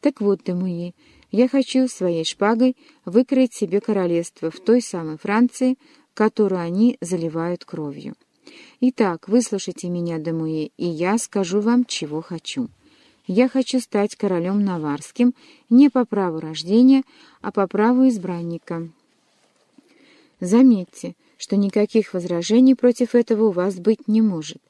Так вот, Демуи, я хочу своей шпагой выкроить себе королевство в той самой Франции, которую они заливают кровью. Итак, выслушайте меня, Демуи, и я скажу вам, чего хочу. Я хочу стать королем Наварским не по праву рождения, а по праву избранника. Заметьте, что никаких возражений против этого у вас быть не может.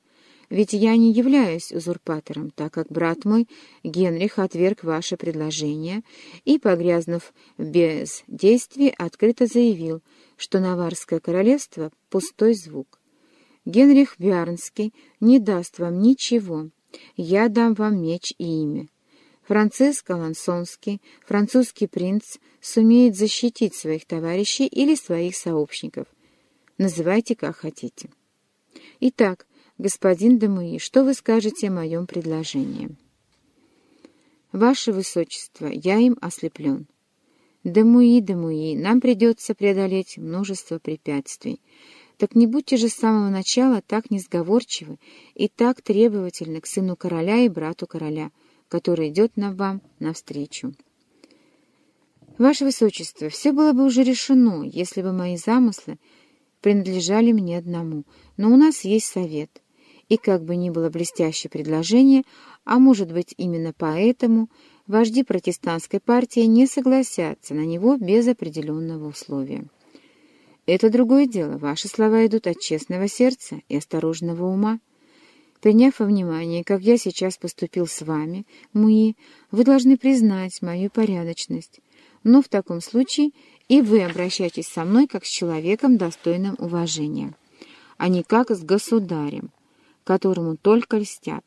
Ведь я не являюсь узурпатором, так как брат мой Генрих отверг ваше предложение и, погрязнув в бездействии, открыто заявил, что Наварское королевство — пустой звук. Генрих Бярнский не даст вам ничего, я дам вам меч и имя. Франциск Алансонский, французский принц, сумеет защитить своих товарищей или своих сообщников. Называйте, как хотите. Итак, господин Демуи, что вы скажете о моем предложении? Ваше Высочество, я им ослеплен. Демуи, Демуи, нам придется преодолеть множество препятствий. Так не будьте же с самого начала так несговорчивы и так требовательны к сыну короля и брату короля, который идет на вам навстречу. Ваше Высочество, все было бы уже решено, если бы мои замыслы принадлежали мне одному, но у нас есть совет, и как бы ни было блестящее предложение, а может быть именно поэтому, вожди протестантской партии не согласятся на него без определенного условия. Это другое дело. Ваши слова идут от честного сердца и осторожного ума. Приняв во внимание, как я сейчас поступил с вами, Муи, вы должны признать мою порядочность. Но в таком случае и вы обращайтесь со мной как с человеком, достойным уважения, а не как с государем, которому только льстят.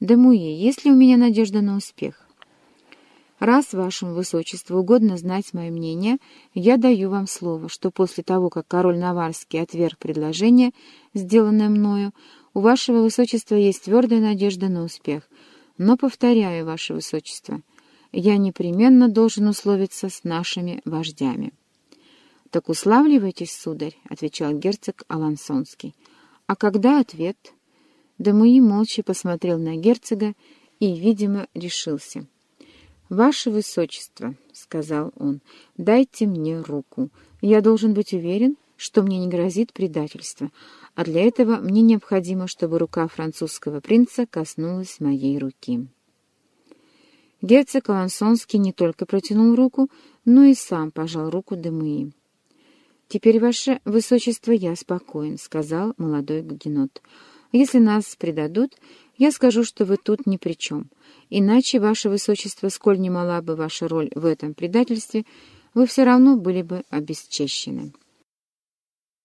Да, Муи, есть ли у меня надежда на успех? Раз вашему высочеству угодно знать мое мнение, я даю вам слово, что после того, как король Наварский отверг предложение, сделанное мною, у вашего высочества есть твердая надежда на успех. Но, повторяю, ваше высочество, я непременно должен условиться с нашими вождями. — Так уславливайтесь, сударь, — отвечал герцог Алансонский. — А когда ответ? Дамуи молча посмотрел на герцога и, видимо, решился. «Ваше Высочество», — сказал он, — «дайте мне руку. Я должен быть уверен, что мне не грозит предательство, а для этого мне необходимо, чтобы рука французского принца коснулась моей руки». Герцог Алансонский не только протянул руку, но и сам пожал руку Демуи. «Теперь, ваше высочество, я спокоен», — сказал молодой гугенот. «Если нас предадут, я скажу, что вы тут ни при чем. Иначе, ваше высочество, сколь не мала бы ваша роль в этом предательстве, вы все равно были бы обесчещены».